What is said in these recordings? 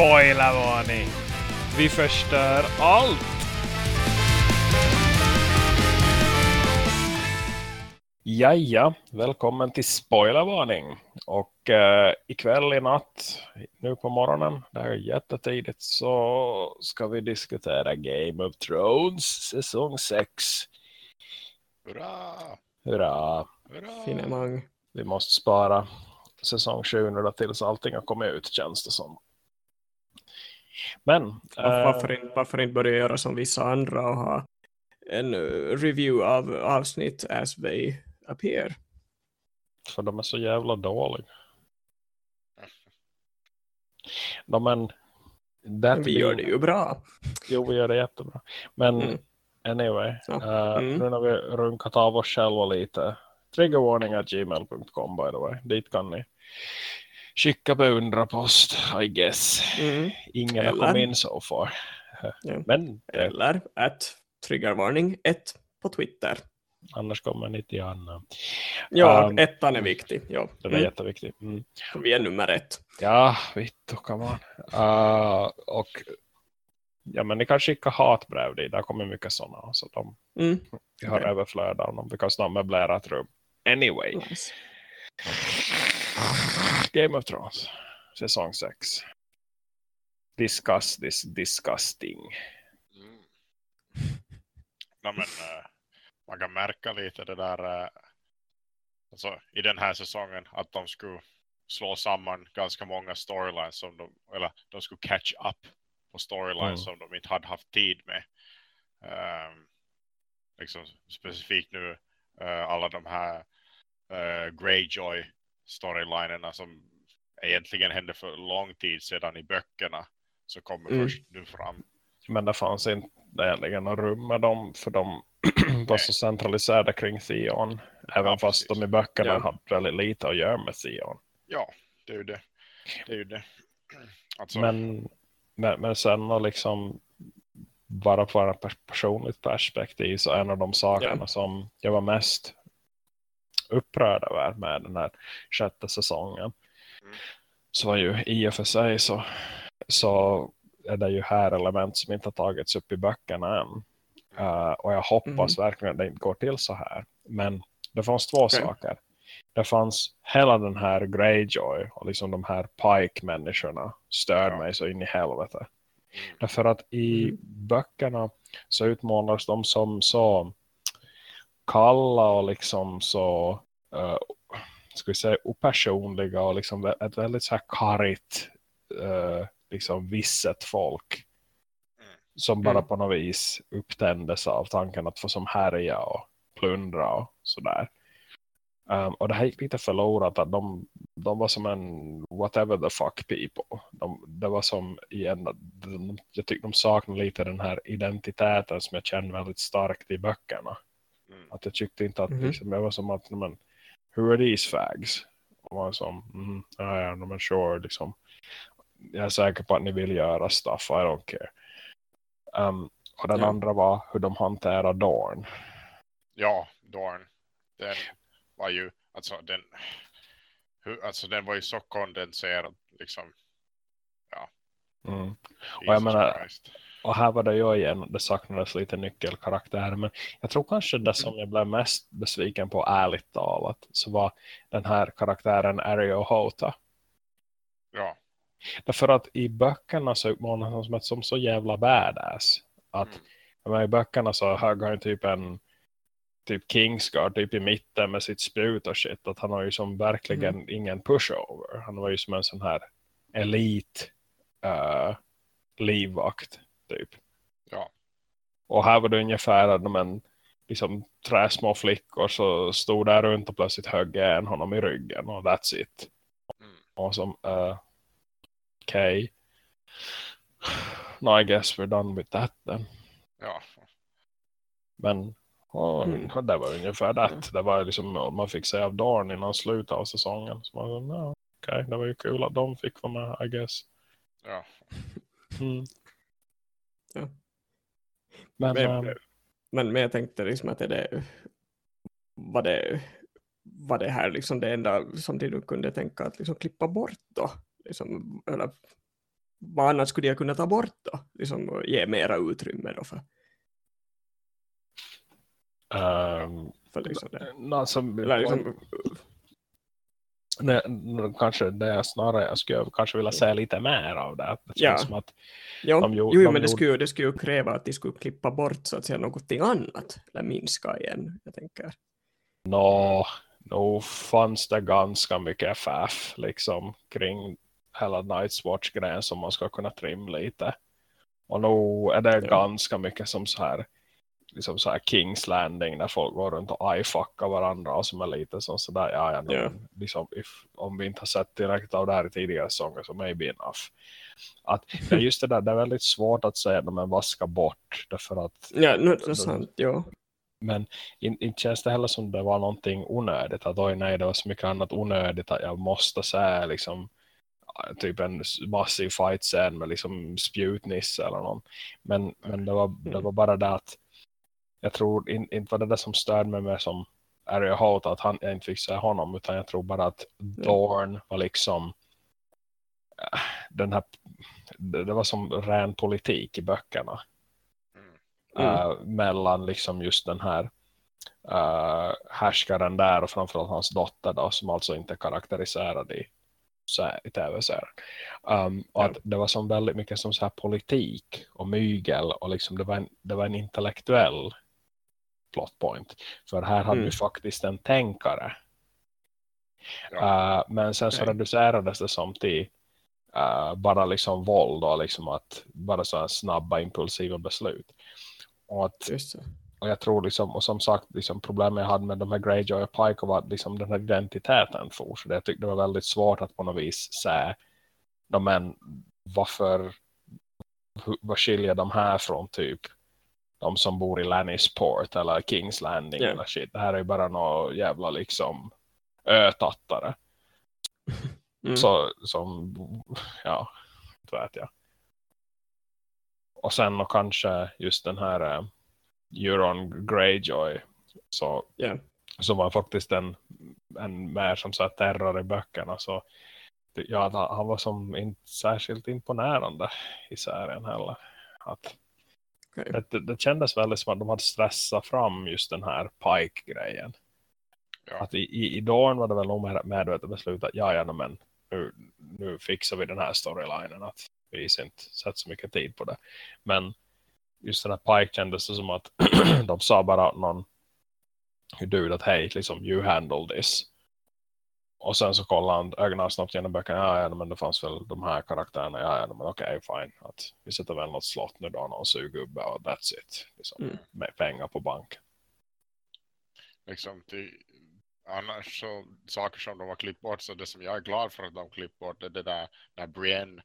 Spoilervarning! Vi förstör allt! Jaja, välkommen till Spoilervarning. Och eh, ikväll i natt, nu på morgonen, det är jättetidigt, så ska vi diskutera Game of Thrones säsong 6. Hurra! Hurra! Hurra! Finemang. Vi måste spara säsong 7 nu då tills allting har kommit ut känns det som. Men Var- eh, Varför, inte, varför inte börja göra som vissa andra och ha en eh, review av avsnitt as they appear. för de är så jävla dåliga. De men, Men vi gör det ju bra. Jo, vi gör det jättebra. Men Mm. anyway, eh, mm. nu när vi runkat av oss själva lite, triggerwarning.gmail.com by the way, dit kan ni skicka beundrapost, I guess. Mm. Ingen har Eller- kommit in so far. Ja. Men eh, Eller att triggervarning 1 på Twitter. annars kommer ni till Anna. Ja, Um, ettan är viktig. Ja. Den är Mm. jätteviktig. Mm. Vi är nummer ett. Ja, vittu, come on. Uh, och ja, men ni kan skicka hatbrev dit. Där kommer mycket sådana. Så de, Mm. vi har Okej. överflöd av dem. Because de möblerar ett rum. Anyway. Nice. Game of Thrones. Säsong 6. Discuss this disgusting. Mm. Ja, men, eh, man kan märka lite det där eh, alltså, i den här säsongen att de skulle slå samman ganska många storylines som de, eller de skulle catch up på storylines Mm. som de inte hade haft tid med. Ehm, liksom specifikt nu eh, alla de här uh, Greyjoy storylinerna som egentligen hände för lång tid sedan i böckerna så kommer Mm. först nu fram. Men det fanns inte egentligen något rum med dem. För de var så centraliserade kring Theon. Även Ja, fast precis. de i böckerna Ja. hade väldigt lite att göra med Theon. Ja, det är ju det. Det är ju det. Alltså, Men, men, men sen och liksom bara på ett pers- personligt perspektiv så en av de sakerna Ja. som jag var mest upprörd över med den här sjätte säsongen Mm. så var ju i och för sig så, så är det ju här element som inte har tagits upp i böckerna än. Uh, och jag hoppas verkligen att det inte går till så här. Men det fanns två Okej. saker. Det fanns hela den här Greyjoy och liksom de här Pike-människorna störde Ja. mig så in i helvete. mm, Därför att i Mm. böckerna så utmålas de som så kalla och liksom så uh, ska vi säga opersonliga och liksom ett väldigt så här karigt uh, liksom visset folk Mm. som bara Mm. på något vis upptändes av tanken att få som härja och plundra och sådär. Um, och det här gick lite förlorat att de, de var som en whatever the fuck people. De, det var som igen, de, jag tyckte de saknade lite den här identiteten som jag kände väldigt starkt i böckerna. Mm, Att jag tyckte inte att Mhm. liksom, jag var som att, men, who are these fags? Och man som, mm, ja, ja, men sure, liksom. Jag är säker på att ni vill göra stuff, I don't care. Um, och den Ja. andra var hur de hanterar Dorn. ja, Dorn. Den var ju, alltså den, hur, alltså den var ju så kondenserad liksom. Mm. jag Jesus menar- Christ. Och här var det ju igen, det saknades lite nyckelkaraktärer. Men jag tror kanske det som jag blev mest besviken på ärligt talat. Så var den här karaktären Ario Hota. Ja, Därför att i böckerna så utmålas han som ett som så jävla badass. Att Mm. jag i böckerna så högg han typ en typ Kingsguard typ i mitten med sitt spjut och shit. Att han har ju som verkligen Mm. ingen pushover. Han var ju som en sån här elit uh, livvakt typ. ja, Och här var det ungefär att de liksom små flickor så stod där runt och plötsligt högg en honom i ryggen och that's it. Mm. Och som, uh, okej. No, I guess we're done with that then. ja. Men ja, Mm. det var ungefär det. Det var liksom, man fick se av Dorn innan slutet av säsongen. Så man sa, no, okej, det var ju kul att de fick vara med, I guess. ja. Mm. Ja. Men, Men, ehm, men, men jag tänkte liksom att är det var det var det här liksom det enda som du kunde tänka att liksom klippa bort då? Liksom, eller vad annat skulle jag kunna ta bort då? Liksom, och ge mera utrymme då för, Um, för liksom det. alltså, Eller liksom, nej, kanske det är snarare jag skulle kanske vilja se lite mer av det. Det Ja. som att jo, de jo, gjorde- jo, de men det gjorde- skulle, det skulle ju kräva att de skulle klippa bort så att säga någonting annat. Eller minska igen, jag tänker. nå, nog fanns det ganska mycket FF liksom kring hela Night's Watch-grejen som man ska kunna trimma lite. Och nog är det Ja. ganska mycket som så här liksom så här Kings Landing där folk går runt och ajfuckar varandra och som är lite som sådär, ja, ja, Ja. Liksom, if, om vi inte har sett tillräckligt av det här i tidigare säsonger så maybe enough. Att är just det där, det är väldigt svårt att säga men vad ska bort därför att Ja, nu, det är sant, jo. men in- inte känns det heller som det var någonting onödigt. Att oj nej, det var så mycket annat onödigt att jag måste säga liksom typ en massiv fight scen med liksom spjutnisse eller någon. Men, men det, var, det var bara det att jag tror in, inte var det det som störde mig med som Area Holt att han, jag inte fick säga honom utan jag tror bara att Dorn var liksom äh, den här det, var som ren politik i böckerna Mm. Mm. eh, mellan liksom just den här uh, härskaren där och framförallt hans dotter då, som alltså inte är karaktäriserad i, i tv-serien. Um, och att det var som väldigt mycket som så här politik och mygel och liksom det var en, det var en intellektuell plot point. För här hade Mm. vi faktiskt en tänkare. Ja. Uh, men sen så reducerades det som till uh, bara liksom våld och liksom att bara så snabba impulsiva beslut. Och att och jag tror liksom, och som sagt, liksom problemet jag hade med de här Greyjoy och Pike var att liksom den här identiteten for. Så det, jag tyckte det var väldigt svårt att på något vis säga, "Nå, men varför, vad skiljer de här från typ de som bor i Lannisport eller Kings Landing Ja. eller shit. Det här är ju bara några jävla liksom ötattare. Mm. Så, som, ja, inte vet jag. Och sen och kanske just den här eh, Euron Greyjoy så, Ja. som var faktiskt en, en mer som så här terror i böckerna så ja, han- han var som inte särskilt imponerande i serien heller. Att Okej. det, det, kändes väldigt som att de hade stressat fram just den här Pike-grejen. Ja. Att i, i, i Dawn var det väl nog medvetet beslut att ja, ja, men nu, nu fixar vi den här storylinen att vi inte sett så mycket tid på det. Men just den här Pike kändes det som att de sa bara någon dude att hej, liksom you handle this. Och sen så kollade han ögonen snabbt genom böckerna. Ja, ja, men det fanns väl de här karaktärerna. Ja, ja men okej, fine. Att vi sätter väl något slott nu då, någon sugubbe och that's it. Liksom, Mm. Med pengar på bank. liksom till, annars så saker som de har klippt bort så det som jag är glad för att de klippt bort är det där när Brienne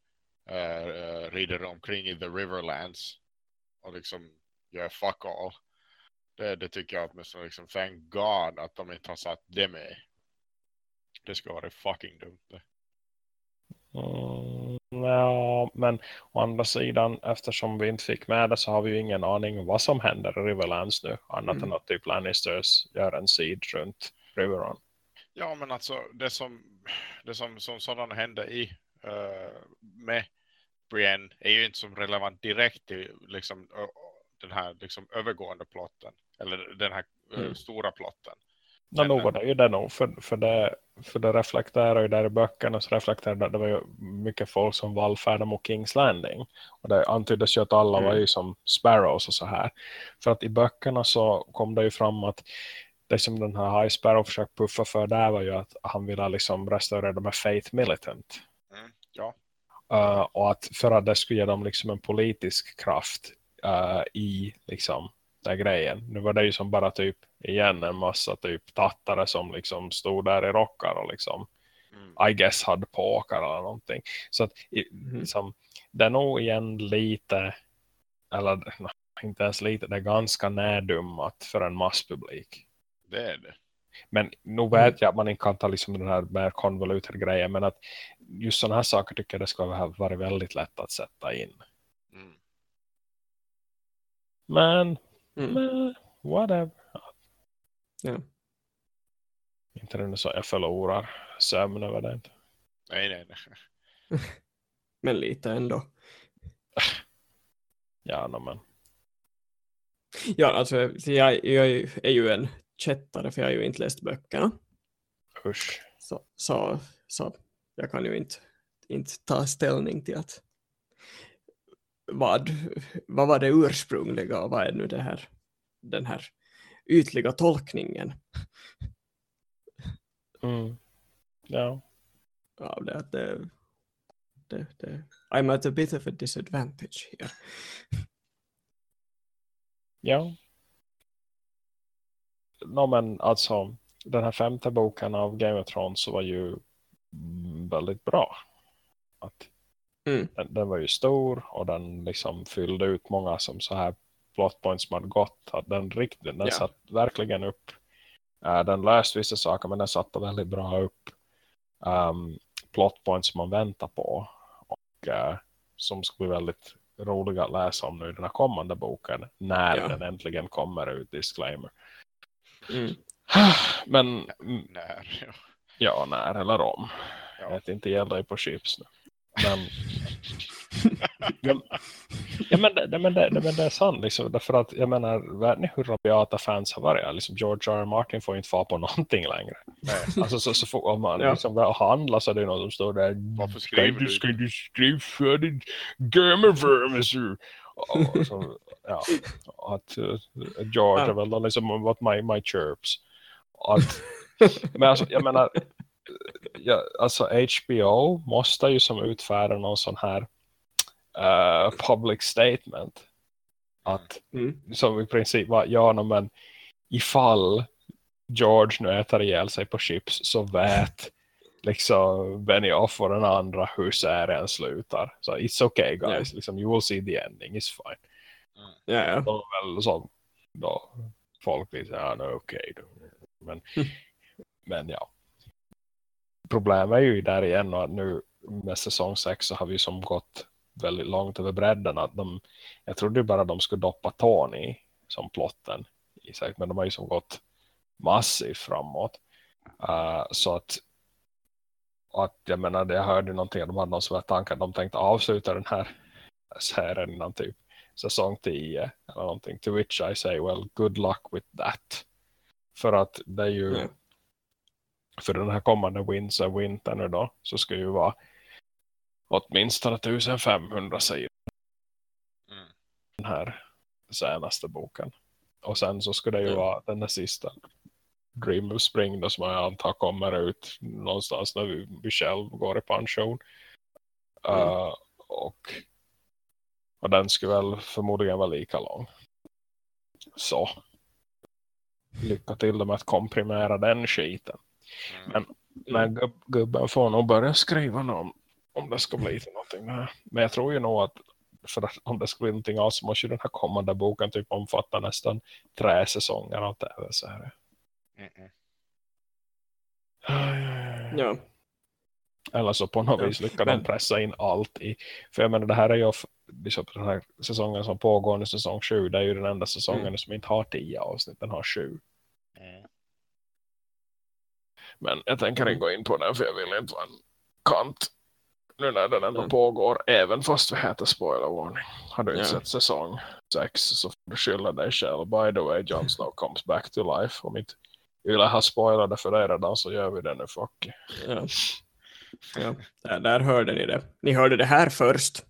uh, rider omkring i the Riverlands och liksom gör fuck all det, det tycker jag åtminstone liksom thank God att de inte har satt det med det ska vara fucking dumt det. Mm, ja, men å andra sidan, eftersom vi inte fick med det så har vi ju ingen aning vad som händer i Riverlands nu. Annat Mm. än att typ Lannisters gör en siege runt Riveron. Ja, men alltså det som, det som, som sådana händer i eh, med Brienne är ju inte som relevant direkt till liksom, den här liksom, övergående plotten. Eller den här eh, Mm. stora plotten. Var det ju det nog, för, för, det, för det reflekterar ju där i böckerna så reflekterar det, det var ju mycket folk som vallfärdade mot Kings Landing. Och det antyddes ju att alla Mm. var ju som Sparrows och så här. För att i böckerna så kom det ju fram att det som den här High Sparrow försökte puffa för där var ju att han ville liksom restaurera de här Faith Militant. Mm, ja, Uh, och att för att det skulle ge dem liksom en politisk kraft uh, i liksom den här grejen. Nu var det ju som bara typ igen en massa typ tattare som liksom stod där i rockar och liksom mm, I guess hade påkar eller någonting. Så att i, Mhm. liksom, det är nog igen lite eller nej, inte ens lite, det är ganska närdummat för en masspublik. det är det. Men nog Mm. vet jag att man inte kan ta liksom den här mer konvoluter grejen men att just sådana här saker tycker jag det ska ha varit väldigt lätt att sätta in. Mm. Men, Mm. men whatever. Ja. Inte det så jag förlorar sömn över det. Nej, nej, nej. men lite ändå. Ja, no, men. Ja, alltså jag, jag är ju en kättare för jag har ju inte läst böckerna. Usch. Så, så, så jag kan ju inte, inte ta ställning till att vad, vad var det ursprungliga och vad är nu det här, den här ytliga tolkningen Mm. Ja. av det. Det, det, det I'm at a bit of a disadvantage here. Ja. No, men alltså, den här femte boken av Game of Thrones var ju väldigt bra. Att Mm. den, den var ju stor och den liksom fyllde ut många som så här plot points som hade gått. Att den riktigt, den Ja. satt verkligen upp. Uh, den löste vissa saker men den satte väldigt bra upp um, plot points som man väntar på. Och uh, som skulle bli väldigt roliga att läsa om nu i den här kommande boken. När Ja. den äntligen kommer ut, disclaimer. Mm. Men mm, När, ja. ja, när eller om. Jag Ja. vet inte, gäller ju på chips nu. Men, ja, ja, men, det, men, det, men det är sant liksom. Därför att jag menar, vet ni hur rabiata fans har varit? Liksom George R. R. Martin får inte få på någonting längre. Nej. Alltså så, så får, om man Ja. liksom väl handlar så är det någon som står där. Varför skriver du? Ska du skriva för din gamervermesur? Och så, ja, att uh, George Ja. väl liksom what my, my chirps. Att, men alltså, jag menar, ja, alltså HBO måste ju som utfärda någon sån här eh, public statement. Att Mm. som i princip var, ja no, men ifall George nu äter ihjäl sig på chips så vet liksom Benioff och den andra hur serien slutar. Så it's okay guys, liksom, you will see the ending, it's fine. Ja. De är väl som då folk blir så här, ja, okej då. Men, men ja. Problemet är ju där igen och att nu med säsong 6 så har vi som gått väldigt långt över bredden att de, jag trodde ju bara de skulle doppa Tony som plotten i men de har ju som gått massivt framåt. Uh, så att att jag menar, jag hörde någonting att de hade någon som var tankar att de tänkte avsluta den här serien innan typ säsong 10 eller någonting. To which I say, well, good luck with that. För att det är ju mm för den här kommande Winter nu då så ska ju vara åtminstone 1500 sidor Mm. den här senaste boken. Och sen så ska det ju Ja. vara den här sista Dream of Spring då som jag antar kommer ut någonstans när vi, vi själv går i pension. Mm. Uh, och, och den skulle väl förmodligen vara lika lång. Så lycka till med att komprimera den skiten. Mm. Men gubb, gubben får nog börja skriva om, om det ska bli till någonting. Men jag tror ju nog att för att om det ska bli någonting av så måste ju den här kommande boken typ omfatta nästan tre säsonger av tv-serier. Mm, mm. ja. Eller så på något Ja, vis lyckas men- de pressa in allt i. För jag menar det här är ju liksom den här säsongen som pågår nu, säsong 7. Det är ju den enda säsongen Mm. som inte har 10 avsnitt. Den har 7. Mm. Men jag tänker Mm. inte gå in på den för jag vill inte vara en kant. Nu när den ändå Mm. pågår. Även fast vi heter spoiler warning. Har du inte Ja. sett säsong 6 så får du skylla dig själv. By the way, Jon Snow comes back to life. Om inte Yle har spoilat det för dig redan så gör vi det nu. Fuck. Ja. Ja, där, där hörde ni det. Ni hörde det här först.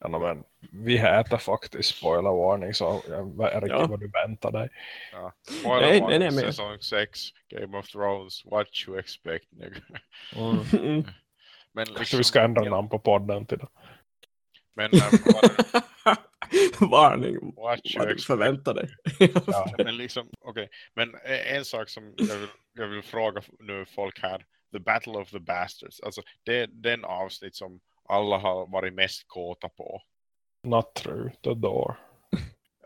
Ja, men vi heter faktiskt spoiler warning så jag är riktigt Ja. vad du väntar dig. Spoiler Nej, warning, nej, nej, men- Säsong 6, Game of Thrones, what you expect. nigga. Mm. Mm. Men liksom, vi ska ändra ja, namn på podden till det. Men what, Varning. what you Vad du förväntar dig. Ja. Men liksom, okej. Men eh, en sak som jag vill, jag vill fråga nu folk här. The Battle of the Bastards. Alltså det är den avsnitt som alla har varit mest kåta på. The door.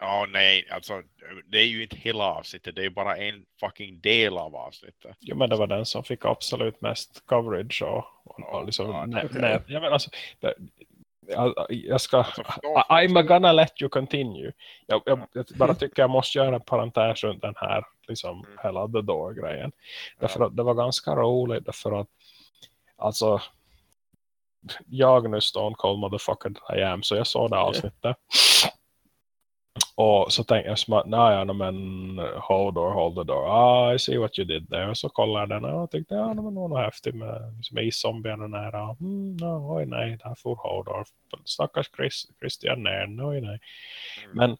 Ja, nej, alltså det är ju inte hela avsnittet. Det är bara en fucking del av avsnittet. Jo, men det var den som fick absolut mest coverage och, och, Ja, och liksom, ja, nä, okej. nä, jag menar alltså, det, jag, jag ska Alltså, I'm gonna let you continue. Jag, jag, jag bara tycker jag måste göra en parentes runt den här liksom Mm. hela the door grejen. Ja. Därför att det var ganska roligt därför att alltså jag nu Stone Cold Motherfucker I am. Så jag såg det avsnittet. Och så tänkte jag som att, nej, men hold door, hold the door. Ah, I see what you did there. Och så kollade jag den och jag tyckte, ja, men det var nog häftigt med liksom, iszombierna nära. Mm, no, oj nej, där får hold door. Stackars Chris, Christian Nairn, oj nej. Mm. Men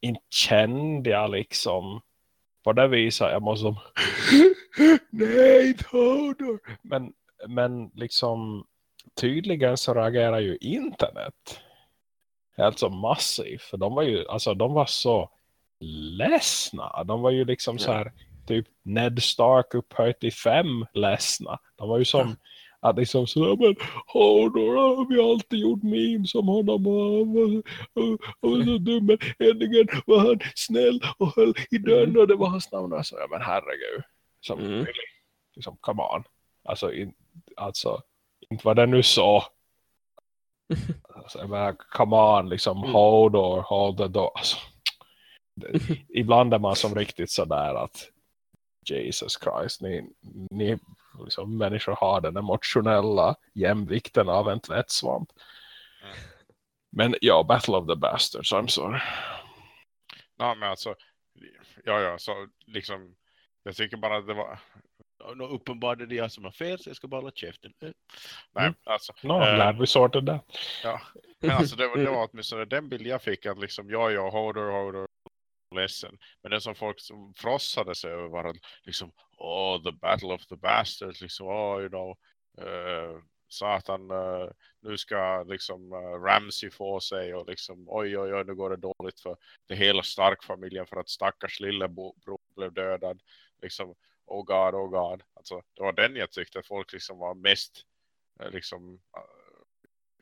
inte kände jag liksom på det viset, jag måste som nej, hold door. Men, men liksom tydligen så reagerar ju internet helt så massivt. För de var ju, alltså de var så ledsna. De var ju liksom Ja. så här typ Ned Stark upphöjt till fem ledsna. De var ju som att liksom så men Hodor har vi alltid gjort memes om honom och han var, och, och var så dum men äntligen var han snäll och höll i dörren och det var hans namn och så, ja men herregud som, Mm. liksom come on alltså, in, alltså inte var det nu så alltså, jag menar, come on liksom Mm. hold or hold the door alltså, det, ibland är man som riktigt sådär att Jesus Christ ni, ni liksom, människor har den emotionella jämvikten av en tvättsvamp Mm. men ja, Battle of the Bastards I'm sorry Ja, men alltså, ja, ja, så liksom, jag tycker bara att det var, no, uppenbart är det jag som har fel, så jag ska bara hålla käften. Eh. Nej, Mm. alltså, no, I'm eh, glad we sorted that ja, men alltså det, var- det var åtminstone den bild jag fick, att liksom, ja, ja, Hodor, Hodor, ledsen. Men det som folk som frossade sig över var att liksom, oh, the battle of the bastards, liksom, oh, you know, eh, satan, eh, nu ska liksom uh, Ramsey få sig och liksom, oj, oj, oj, nu går det dåligt för det hela Stark-familjen för att stackars lillebror blev dödad. Liksom, oh god, oh god. Alltså, det var den jag tyckte att folk liksom var mest, eh, liksom, eh,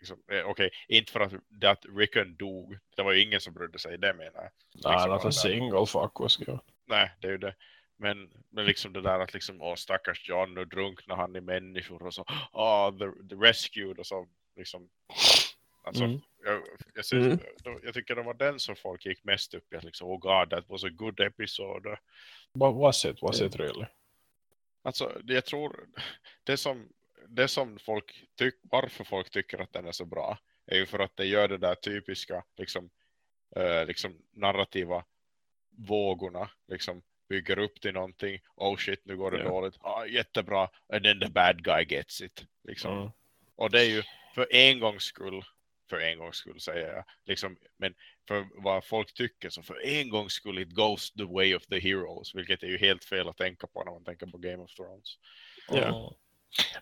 liksom eh, okej, inte för att, att Rickon dog, det var ju ingen som brydde sig, det menar jag. Nej, Liksom a där. single fuck was good. Nej, det är ju det. Men, men liksom det där att liksom, åh stackars John, nu drunknar han i människor och så, åh, the, the rescued och så, liksom. Alltså, Mm. jag, jag, ser, Mm. då- jag tycker det var den som folk gick mest upp i, att liksom, oh god, that was a good episode. Was it? Was it really? Alltså, jag tror, det som, det som folk tycker, varför folk tycker att den är så bra, är ju för att det gör det där typiska, liksom, eh, liksom narrativa vågorna, liksom, bygger upp till någonting, oh shit, nu går det Ja. dåligt, ah, jättebra, and then the bad guy gets it, liksom. Mm. Och det är ju för en gångs skull, för en gångs skull säger jag, liksom, men för vad folk tycker så för en gångs skull it goes the way of the heroes, vilket är ju helt fel att tänka på när man tänker på Game of Thrones. Ja. Mm.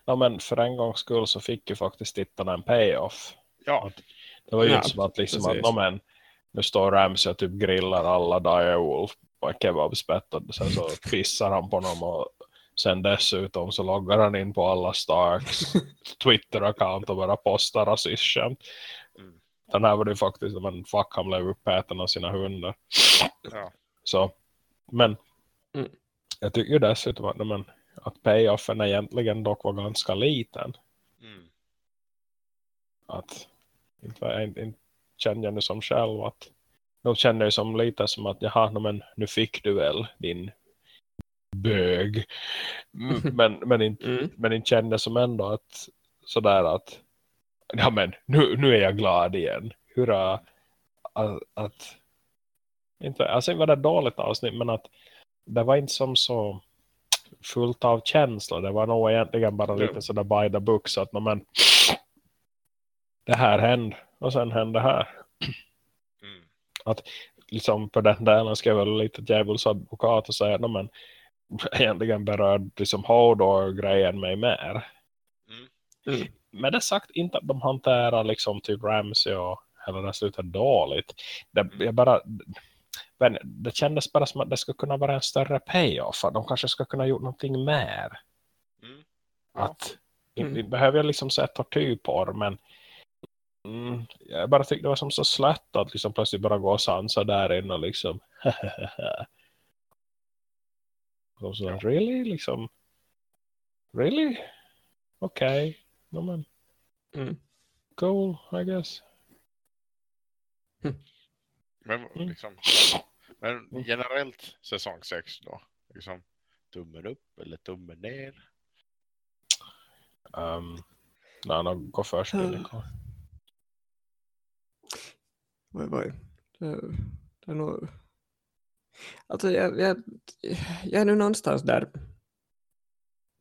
Ja, men för en gångs skull så fick ju faktiskt tittarna en payoff. Ja, Det var ju Ja, som att, liksom att precis. no, men, nu står Ramsey och typ grillar alla Direwolf på en kebabspett och sen så pissar han på dem och sen dessutom så loggar han in på alla Starks Twitter-account och bara postar rasistskämt. Mm. Den här var det ju faktiskt, men fuck han blev uppäten av sina hundar. ja. Så, men Mm. jag tycker ju dessutom att, men, att payoffen egentligen dock var ganska liten. Mm. Att inte, inte, inte kände jag nu som själv att de kände ju som lite som att jaha, men nu fick du väl din bög. Mm, Men, men, inte, Mm. men inte kände som ändå att sådär att ja men nu, nu är jag glad igen. Hurra att, att inte, alltså inte var det dåligt avsnitt men att det var inte som så fullt av känslor. Det var nog egentligen bara lite sådär by the book så att men det här hände och sen hände det här. Mm. Liksom på den delen ska jag väl lite djävuls advokat och säga men egentligen berörde liksom Hodor-grejen mig mer. Mm. Mm. Men det sagt inte att de hanterar liksom typ Ramsey och eller det slutar dåligt. Det, jag bara, men det kändes bara som att det skulle kunna vara en större payoff. Att de kanske skulle kunna gjort någonting mer. Mm. Att Mm. inte behöver jag liksom säga tortyrporr men mm, jag bara tyckte det var som så slött att liksom plötsligt bara gå och sansa där inne och liksom och så, Ja. really? Liksom really? Okej. Okay. No, men Mm. cool, I guess. Men Mm. liksom, men generellt säsong 6 då, liksom tummen upp eller tummen ner. Um, Nej, no, gå först. Nicole. Oj, oj. Det, det är nog... Alltså jag, jag, jag är nu någonstans där.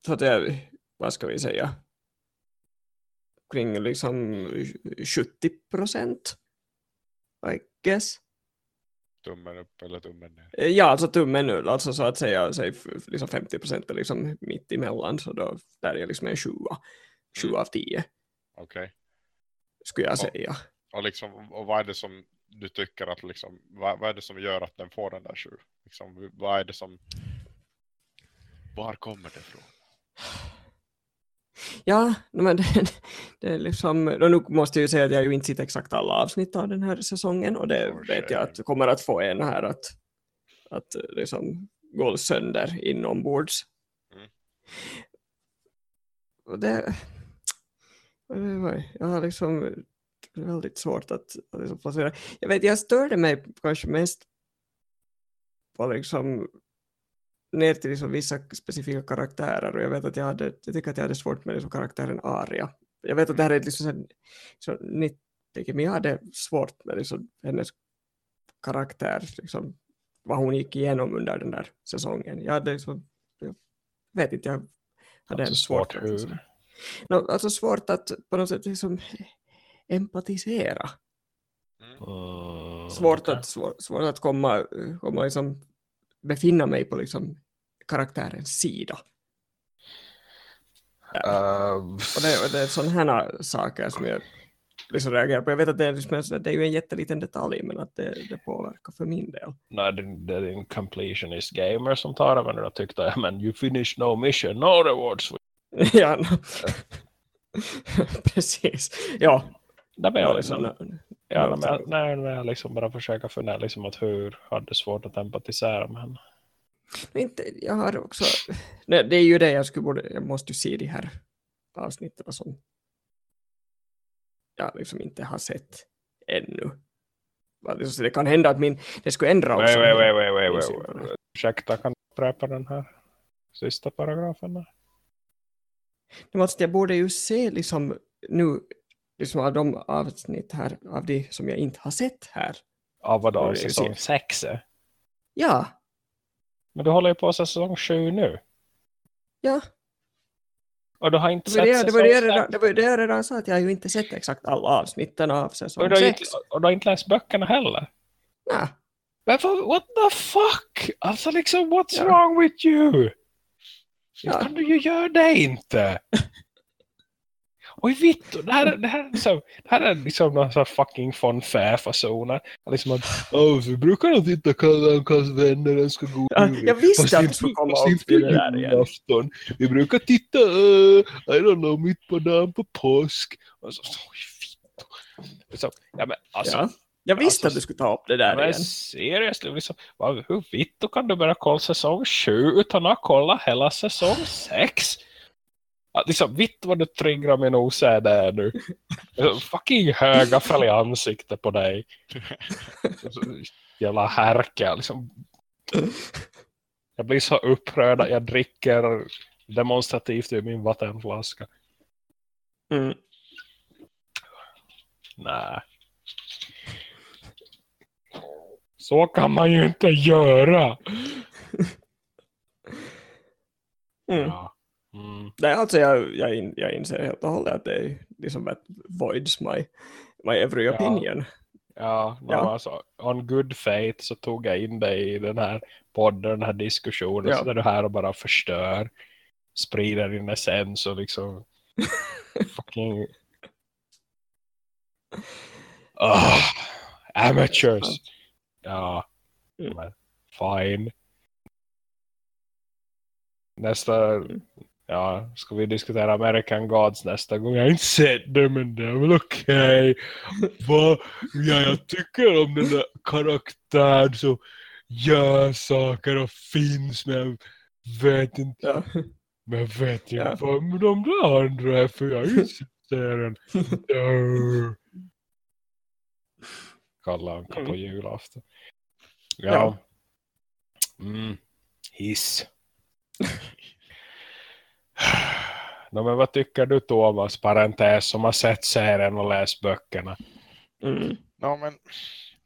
Så att jag, vad ska vi säga? Kring liksom 70 procent. I guess. Tummen upp eller tummen ner. Eh, Ja, alltså tummen nu, alltså så att säga, säg liksom 50 procent är liksom mitt emellan, så då där är jag liksom en sjua, sju Mm. av tio, Okej. skulle jag Ja. säga. Och, liksom, och vad är det som du tycker att liksom, vad, vad är det som gör att den får den där sju? Liksom, vad är det som, var kommer det ifrån? Ja, men det, det är liksom, då nu måste jag ju säga att jag ju inte sett exakt alla avsnitt av den här säsongen och det Oh, vet jag att kommer att få en här att, att liksom gå sönder inombords. Mm. Och det, jag har liksom väldigt svårt att, att liksom placera. Jag vet, jag störde mig kanske mest på liksom ner till liksom vissa specifika karaktärer och jag vet att jag hade, jag tycker att jag hade svårt med liksom karaktären Aria. Jag vet att det här är liksom så, så nitpicky, men jag hade svårt med liksom hennes karaktär, liksom, vad hon gick igenom under den där säsongen. Jag hade liksom, jag vet inte, jag hade Alltså svårt svårt hur? no, alltså svårt att på något sätt liksom empatisera. Mm, Svårt, okej. att, svår, svårt att komma, komma liksom, befinna mig på liksom karaktärens sida. Eh, Och det, och det är sådana här saker som jag liksom reagerar på. Jag vet att det är, liksom, det är ju en jätteliten detalj men att det, det påverkar för min del. Nej, det, det är en completionist gamer som tar det, men jag tyckte jag, men you finish no mission, no rewards. ja, no. precis. Ja, Det var ja jag liksom, liksom, ja, men, nej, men jag liksom bara försöka fundera liksom att hur hade svårt att empatisera med henne. Men inte, jag har också, nej, det är ju det jag skulle borde, jag måste ju se de här avsnitten som jag liksom inte har sett ännu. Det- så Det kan hända att min, det skulle ändra också. Wait, wait, wait, wait, wait, wait. Ursäkta, kan du upprepa den här sista paragrafen? där? Måste, jag borde ju se liksom nu, liksom av de avsnitt här, av de som jag inte har sett här. Av Ja, jag säsong ser. 6? Ja, Men du håller ju på säsong 7 nu. ja. Och du har inte Det var det, sett det, var det, redan, det var det jag redan sa, att jag har ju inte sett exakt alla avsnitten av säsong och, du har 6. inte, och du har inte läst böckerna heller. Nej. Men vad, what the fuck? Alltså liksom, what's Ja. wrong with you? Ja. Kan du ju göra det inte? Oj vittu, det här, är- det här, är liksom, det här är liksom någon sån här fucking von fasoner Liksom att, oh, vi brukar nog inte kalla Ankas vänner önska god Ja, jul. jag visste Fast att du skulle komma upp till det där igen. julafton. Vi brukar titta, uh, I don't know, mitt på dagen på påsk. Och så, oj vittu. Liksom, ja men alltså, Ja. Jag visste Alltså, att du skulle ta upp det där men igen. seriously, liksom, vad, hur vittu kan du börja kolla säsong 7 utan att kolla hela säsong 6? Liksom, vitt vad du triggar min osäde nu. Fucking höga fäll i ansiktet på dig. Jävla härka. Liksom. Jag blir så upprörd att jag dricker demonstrativt ur min vattenflaska. Mm. Nej. Så kan man ju inte göra. Mm. Ja. Mm. Nej, alltså jag, jag, in, jag inser helt och hållet att det är liksom att voids my, my every opinion. Ja, no, Ja. Alltså, on good faith så tog jag in dig i den här podden, den här diskussionen. Ja. Så är du här och bara förstör. Sprider din essens och liksom fucking... Ah, amateurs. Ja, Mm. fine. Nästa... Ja, ska vi diskutera American Gods nästa gång? Jag har inte sett det, men det är väl okej. Vad? Ja, jag tycker om den där karaktären som gör saker och finns, men jag vet inte, Ja. men jag vet inte Ja. vad de där andra är, för jag har ju sett den. Ja. Kalle Anka på Mm. julafton. Ja. Ja. Mm. Hiss. No, men vad tycker du Thomas, parentes, som har sett serien och läst böckerna? Mm. Ja, men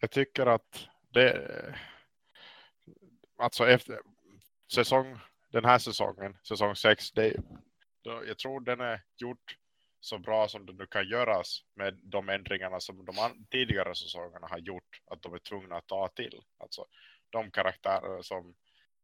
jag tycker att det alltså efter säsong den här säsongen, säsong 6, det, då, jag tror den är gjort så bra som det nu kan göras med de ändringarna som de tidigare säsongerna har gjort att de är tvungna att ta till. Alltså de karaktärer som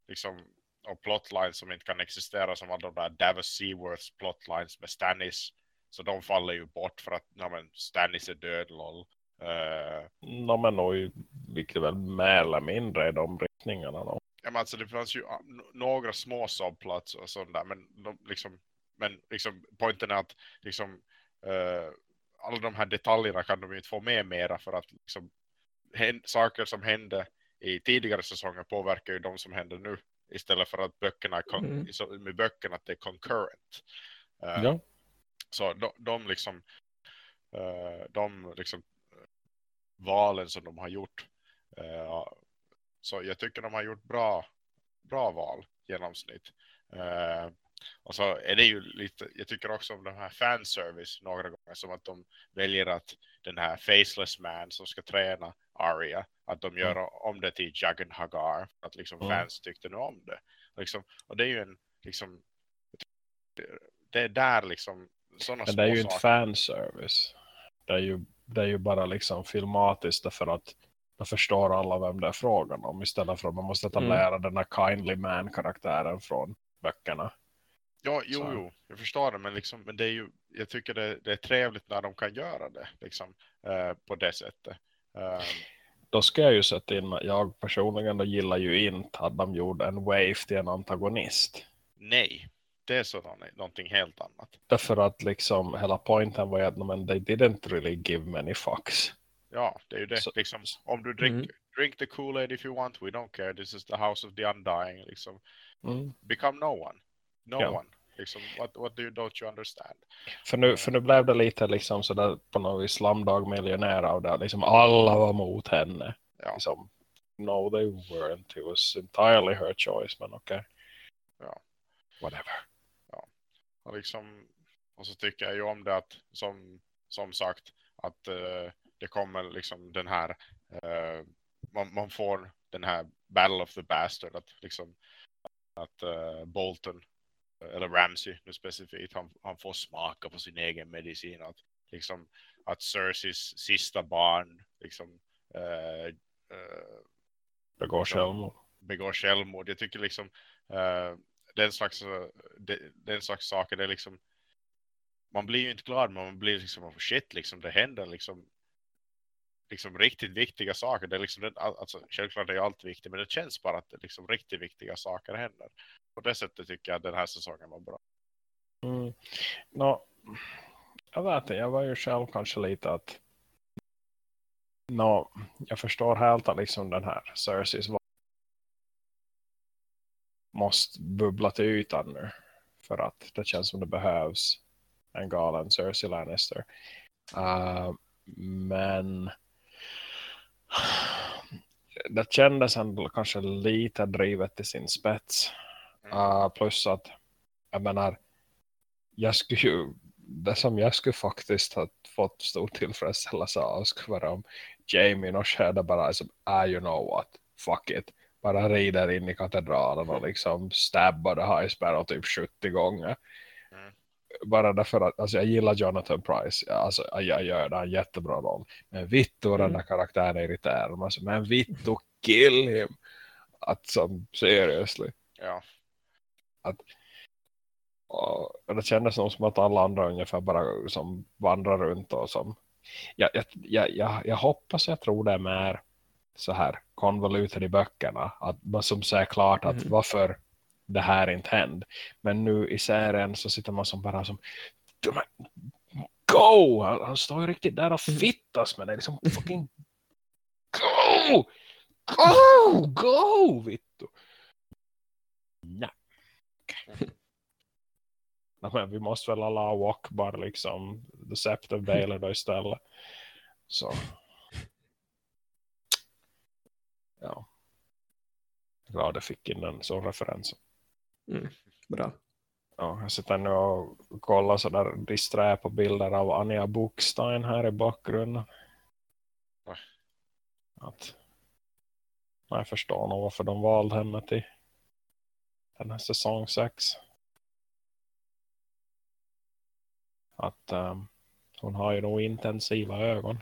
liksom och plotlines som inte kan existera som alla de där Davos Seaworths plotlines med Stannis så de faller ju bort för att ja, men Stannis är död lol. Uh, No, men nog gick det väl mer eller mindre i de riktningarna. Då. ja, men alltså det fanns ju ah, några små subplots och sånt där men de, liksom men liksom poängen är att liksom eh, alla de här detaljerna kan de ju inte få med mera för att liksom saker som hände i tidigare säsonger påverkar ju de som händer nu istället för att böckerna Mm. så med böckerna att det är concurrent. Eh, Ja. Så de, de liksom eh, de liksom valen som de har gjort eh, så jag tycker de har gjort bra bra val genomsnitt. Och så är det ju lite, jag tycker också om den här fanservice några gånger som att de väljer att den här faceless man som ska träna Arya, att de gör om det till Jagan Hagar, att liksom Mm. fans tyckte nu om det. Liksom, och det är ju en, liksom, det är där liksom sådana Men det är ju inte fanservice. Det är ju, det är ju bara liksom filmatiskt därför att då förstår alla vem det är frågan om istället för att man måste etablera den här kindly man-karaktären från böckerna. Ja, jo, Så. jo, jag förstår det, men, liksom, men det är ju, jag tycker det, det är trevligt när de kan göra det liksom, eh, på det sättet. Eh, Då ska jag ju sätta in, jag personligen då gillar ju inte att de gjorde en wave till en antagonist. nej, det är så någonting helt annat. Därför att liksom hela poängen var ju att men they didn't really give many fucks. Ja, det är ju det. Så- liksom, om du drink, Mm. drink the Kool-Aid if you want, we don't care. This is the house of the undying. Liksom, Mm. become no one. No Ja. one. Liksom, what, what do you, don't you understand? För, nu, för nu blev det lite liksom sådär på något slamdag miljonär av det. Liksom alla var mot henne. Ja. Liksom, no they weren't. It was entirely her choice. Men okej. Ja. Whatever. Och, liksom, och så tycker jag ju om det att som, som sagt att eh, det kommer liksom den här eh, man, man får den här Battle of the Bastard att liksom att eh, Bolton eller Ramsey nu specifikt han, han får smaka på sin egen medicin att liksom att Cerseis sista barn liksom eh, eh, Begår Ja. självmord. begår självmord. Jag tycker liksom eh, den slags de, den slags saker det är liksom man blir ju inte glad men man blir liksom oh shit liksom det händer liksom liksom riktigt viktiga saker. Det är liksom alltså självklart är allt viktigt men det känns bara att liksom riktigt viktiga saker händer. På det sättet tycker jag att den här säsongen var bra. Mm. Nå, jag vet inte, jag var ju själv kanske lite att Nå, jag förstår helt att liksom den här Cerseys... måste bubbla till ytan nu för att det känns som det behövs en galen Cersei Lannister. Uh, men det kändes ändå kanske lite drivet till sin spets. Mm. Uh, plus att jag menar jag skulle ju det som jag skulle faktiskt ha fått stor tillfredsställelse av skulle vara om Jamie och skede bara liksom, ah, you know what, fuck it. Bara rider in i katedralen och liksom stabbar High Sparrow typ 70 gånger. Mm. Bara därför att alltså, jag gillar Jonathan Price. Alltså, jag gör det, han jättebra roll. Men Vittu och den där karaktären irriterar mig. Alltså, men Vittu, kill him. Att som, seriously. Ja, Och det kändes nog som att alla andra ungefär bara som vandrar runt och som jag, jag, jag, jag, hoppas jag tror det är mer så här konvoluter i böckerna att man som säger klart att Mhm. varför det här inte hände men nu i serien så sitter man som bara som "Du, men, go! Han, han står ju riktigt där och Mhm. fittas med det liksom fucking go! Go! Go! Vittu! Nej. Nej, men vi måste väl alla ha Walkbar liksom The Sept of Baylor då istället. Så. Ja. Glad jag fick in en sån referens. Bra. Ja, jag sitter nu och kollar så där disträ på bilder av Anja Bokstein här i bakgrunden. Att, jag förstår nog varför de valde henne till den här säsong 6. Att um, hon har ju nog intensiva ögon.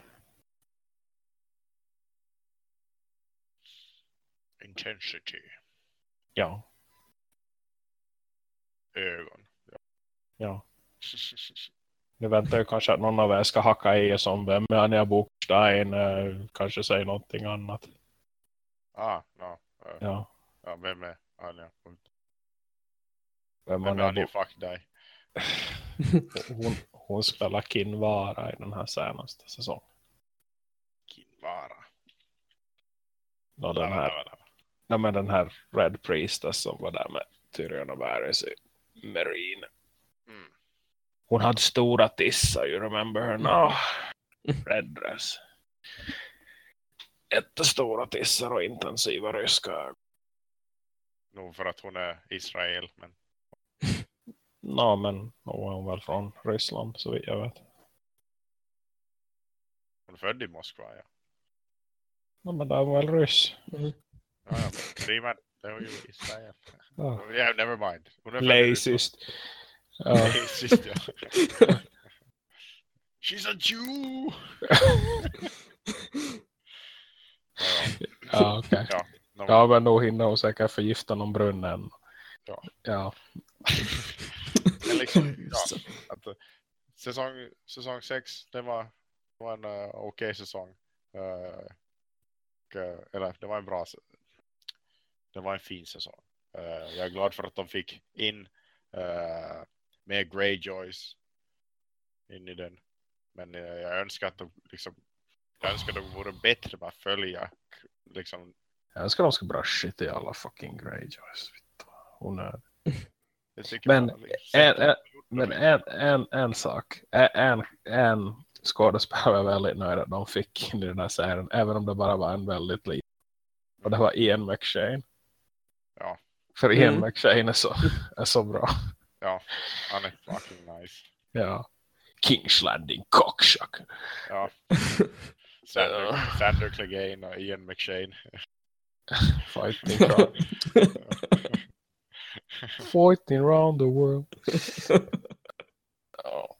Intensity. Ja, Ögon. ja. Nu väntar jag kanske att någon av er ska hacka i som vem är Anja Bokstein. Eh, kanske säga någonting annat. Ah, no. Ja. Ja, vem är Anja? vem Vem är Anja Fuck dig. hon, hon spelar Kinvara i den här senaste säsongen. Kinvara. Och den här, nej, men den här Red Priestess som var där med Tyrion och Varys i Marine. Mm. Hon hade stora tissar, you remember her now? Red dress. Jättestora tissar och intensiva ryska ögon. Nog för att hon är Israel. Men Nå, men nu är hon väl från Ryssland så vitt jag vet. hon är född i Moskva. Ja, Nå, men det är hon väl ryss. ja, ja Friman, det var ju Israel. Ja. Yeah, never mind. Hon. Lazyst. Ja. Lazyst, ja. She's a Jew! ja, Ja, okej. ja. No, Ja, men då hinner hon säkert förgifta någon brunnen. Ja. Ja. Men liksom, ja, att, eh, säsong, säsong 6, det var, det var en uh, okej säsong. Eh, och, eller det var en bra det var en fin säsong. Eh, jag är glad för att de fick in uh, mer Greyjoys in i den. Men eh, jag önskar att de liksom jag önskar att de vore bättre med att följa liksom, Jag önskar de ska börja shit i alla fucking Greyjoys. Tycker Men en- en- Men en, en, en sak. En, en skådespelare är väldigt nöjd att de fick in i den här serien. Även om det bara var en väldigt liten. Och det var Ian McShane. Ja. För Ian Mm. McShane är så, är så bra. Ja, han är fucking nice. Ja. Kings Landing cocksucker. Ja. Sander, Sander Clegane och Ian McShane. Fighting, crowd. Fighting around the world. Ja.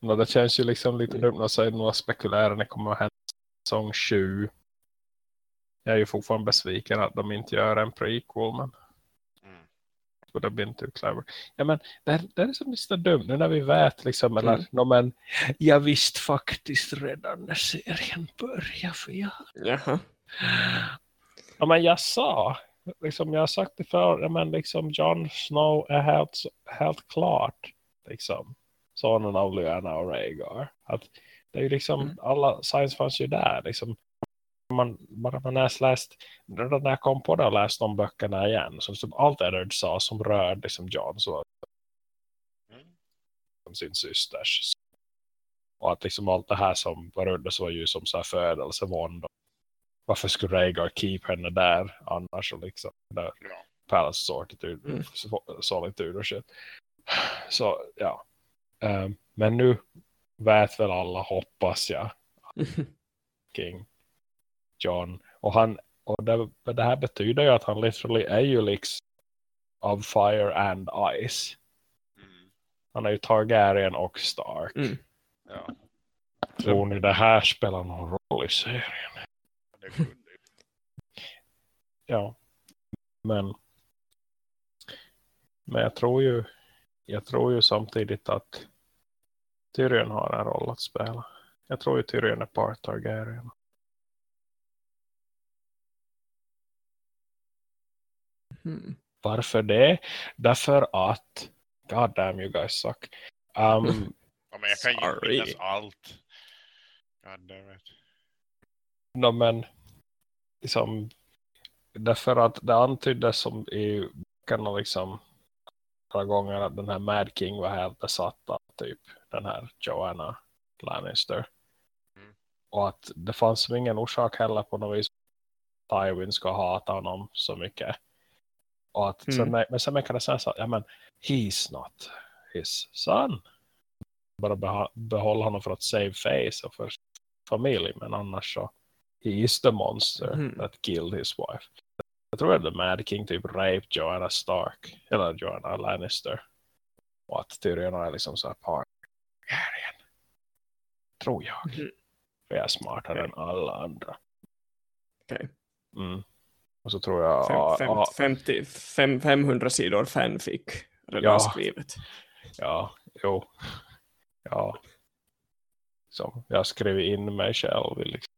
Men det känns ju liksom lite dumt att säga några spekulärer det kommer att hända säsong 7. Jag är ju fortfarande besviken att de inte gör en prequel men Mm. det would have been too clever. Ja men det, är- det är så lite dumt nu när vi vet liksom eller Mm. no, men jag visste faktiskt redan när serien började för jag Jaha. Ja, men jag sa, liksom jag har sagt det förr, men liksom Jon Snow är helt, helt klart liksom sonen av Lyanna och Rhaegar. Att det är ju liksom, Mm. alla signs fanns ju där liksom. Man, bara man har läst, när jag kom på det och läst de böckerna igen, så som allt Eddard sa som rörde liksom Jon så Mm. som sin systers. Och att liksom allt det här som var runt så var ju som så här födelsevånd. Varför skulle Rhaegar keep henne där annars och liksom där Ja. Palace Solitude, Mm. solitude och shit. Så ja. Ehm, men nu vet väl alla hoppas jag King John och han och det, det här betyder ju att han literally är ju liksom av fire and ice. Mm. Han är ju Targaryen och Stark. Mm. Ja, Tror ni det här spelar någon roll i serien? Ju. Ja. Men men jag tror ju jag tror ju samtidigt att Tyrion har en roll att spela. Jag tror ju Tyrion är part Targaryen. Mm. Varför det? Därför att God damn you guys suck. Um, Ja, men jag kan ju Sorry. minnas allt. God damn it. no, men liksom därför att det antyddes som i böckerna liksom några gånger att den här Mad King var helt besatt av typ den här Joanna Lannister. Mm. Och att det fanns som ingen orsak heller på något vis Tywin ska hata honom så mycket. Och att, Mm. sen, men- sen kan det säga så att, ja men, he's not his son. Bara behålla honom för att save face och för familj. Men annars så, he is the monster Mhm. that killed his wife. Jag tror att The Mad King typ raped Joanna Stark. Eller Joanna Lannister. Och att Tyrion är liksom så här Targaryen. Tror jag. Mhm. För jag är smartare än alla andra. Okej. Mm. Och så tror jag... Fem, fem, ja, 50, fem, 500 sidor fanfic redan Ja. skrivet. ja, jo. Ja. Som jag skrev in mig själv i liksom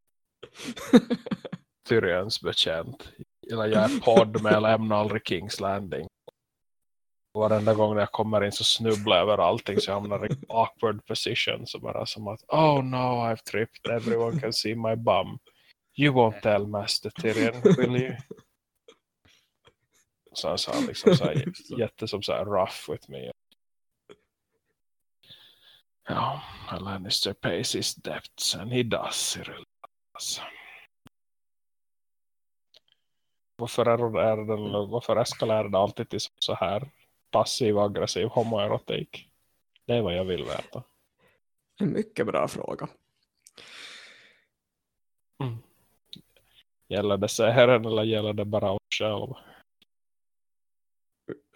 Tyrions bekänt. Eller jag är podd men jag lämnar aldrig Kings Landing. Och varenda gång när jag kommer in så snubblar jag över allting så jag hamnar i awkward position. Så bara som att, oh no, I've tripped. Everyone can see my bum. You won't tell Master Tyrion, will you? Så han sa liksom så här, jätte som så här rough with me. Ja, Lannister pays his debts and he does. it does. Varför, är, är den, varför eskalerar det alltid till så här passiv aggressiv homoerotik? Det är vad jag vill veta. En mycket bra fråga. Mm. Gäller det serien eller gäller det bara oss själv?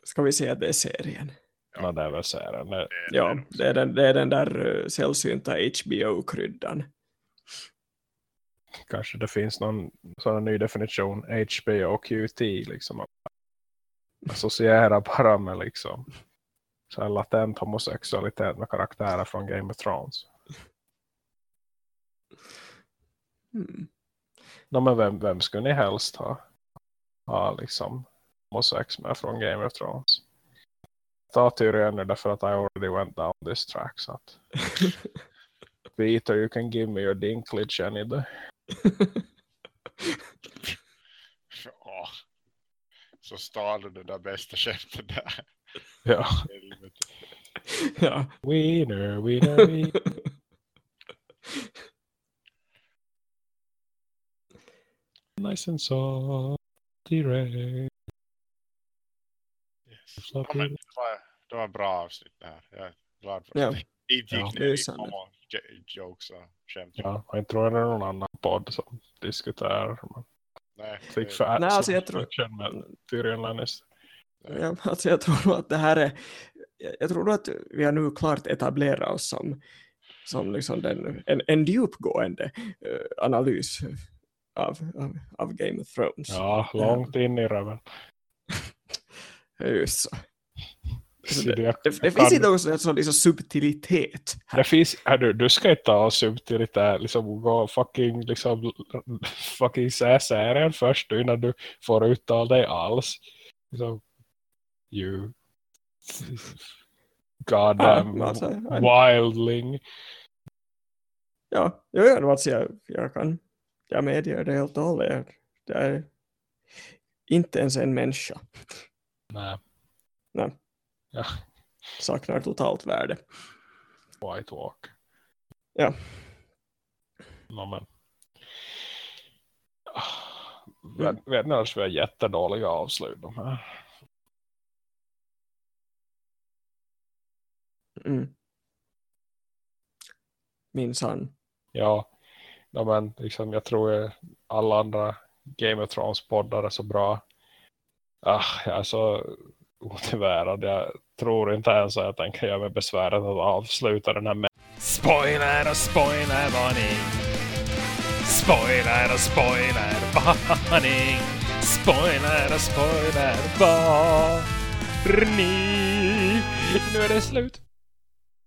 Ska vi säga att det är serien? Ja. Ja. det är väl serien. Det, Det är Ja, det. det är den, det är den där uh, sällsynta HBO-kryddan. Kanske det finns någon sån ny definition HBO QT liksom. Associera bara med liksom så här latent homosexualitet med karaktärer från Game of Thrones. Mm. No, men vem, vem skulle ni helst ha, ha liksom homosex med från Game of Thrones? Ta Tyrion nu därför att I already went down this track. Så att Peter, you can give me your dinklage any day. Ja. Så stal du det där bästa skämtet där. Ja. Ja. Winner, winner, winner. Nice and soft, direct. Yes. Ja, men det, var, det var bra avsnitt det här. Jag är glad för Ja. det inte Ja. gick Det är ner i sant. homo j- jokes och skämt. Ja, jag tror det är någon annan podd som diskuterar. Man Nej, fick för Nej, alltså jag tror- med Tyrion Lannister. Ja, alltså jag tror att det här är jag- tror att vi har nu klart etablerat oss som, som liksom den, en, en djupgående eh, analys av, av, av Game of Thrones. Ja, långt in i röven. Just så. Så det, Det, det finns inte någon sån sån liksom subtilitet här. det finns, du, du ska inte ha subtilitet, liksom gå fucking, liksom, fucking säga serien först innan du får uttala dig alls. Liksom, you goddamn Ja, alltså, wildling. Ja, jo, ja, alltså jag, jag kan jag medger det helt och hållet. Jag- är inte ens en människa. Nej, Nej. Ja. Saknar totalt värde. white walk. Ja. No, men. Vet, vet ni att vi har jättedåliga avslut de här? Mm. Minsann. Ja, no, men liksom, jag tror alla andra Game of Thrones poddar är så bra. Ah, jag är så motiverad. Jag tror inte ens att jag tänker göra mig besväret att avsluta den här med Spoiler och spoilervarning! Spoiler och spoilervarning! Spoiler och spoilervarning! Nu är det slut!